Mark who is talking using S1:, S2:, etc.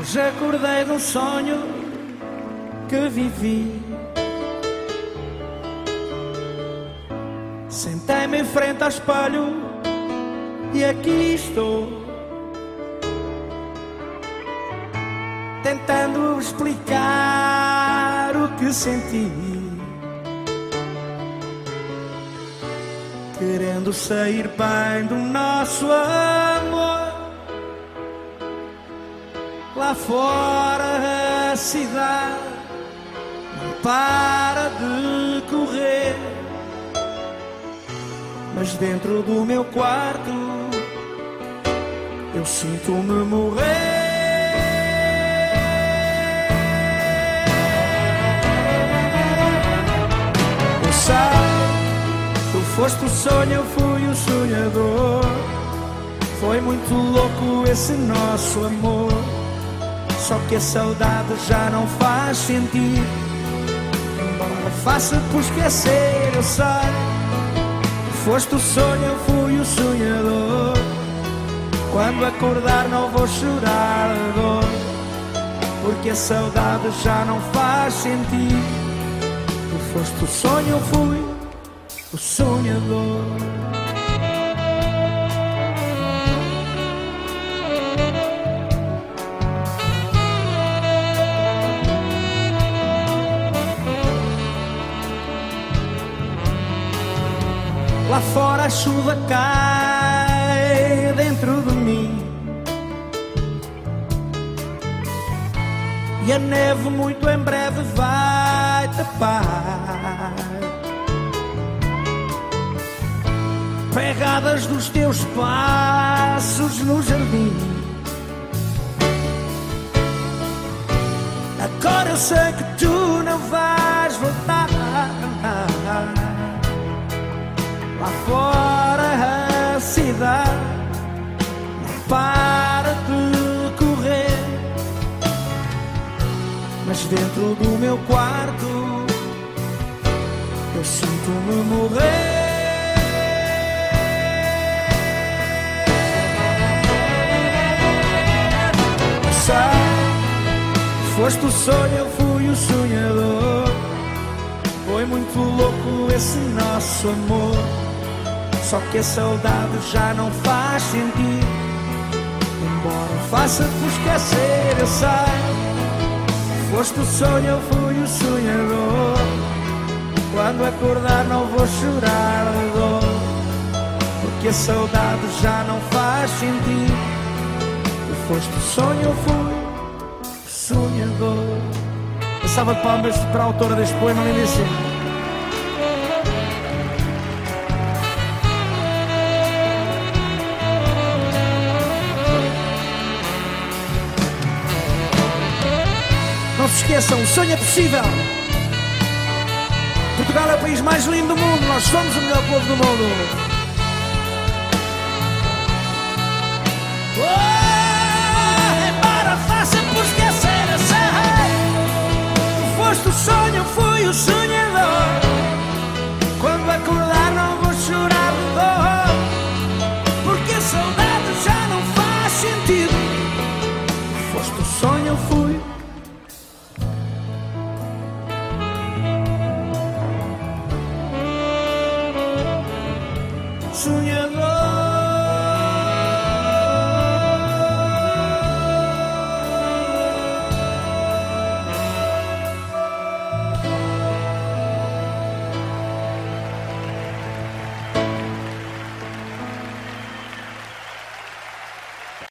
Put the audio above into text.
S1: Hoje acordei de um sonho que vivi. Sentei-me em frente ao espelho e aqui estou. Tentando explicar o que senti. Querendo sair bem do nosso amor. Lá fora a cidade não para de correr. Mas dentro do meu quarto eu sinto-me morrer. Eu sei, tu foste o sonho, eu fui o sonhador. Foi muito louco esse nosso amor. Só que a saudade já não faz sentido. Embora faça por esquecer, eu sei. Foste o sonho, eu fui o sonhador. Quando acordar, não vou chorar de dor. Porque a saudade já não faz sentido. Tu foste o sonho, eu fui o sonhador. Lá fora a chuva cai dentro de mim. E a neve muito em breve vai tapar. Pegadas dos teus passos no jardim. Agora eu sei que tu não vais fora a cidade não para de correr. Mas dentro do meu quarto eu sinto-me morrer. Foste o sonho, eu fui o sonhador. Foi muito louco esse nosso amor. Só que a saudade já não faz sentido. Embora faça por esquecer, eu sei. Foste o sonho, eu fui o sonhador. Quando acordar, não vou chorar de dor. Porque a saudade já não faz sentido. Tu foste o sonho, eu fui o sonhador. A salva de palmas para a autora deste poema, lindíssimo. Esqueçam, o sonho é possível. Portugal é o país mais lindo do mundo, nós somos o melhor povo do mundo. Oh, embora faça por esquecer, sei. Tu foste o sonho, fui o sonhador. soñar.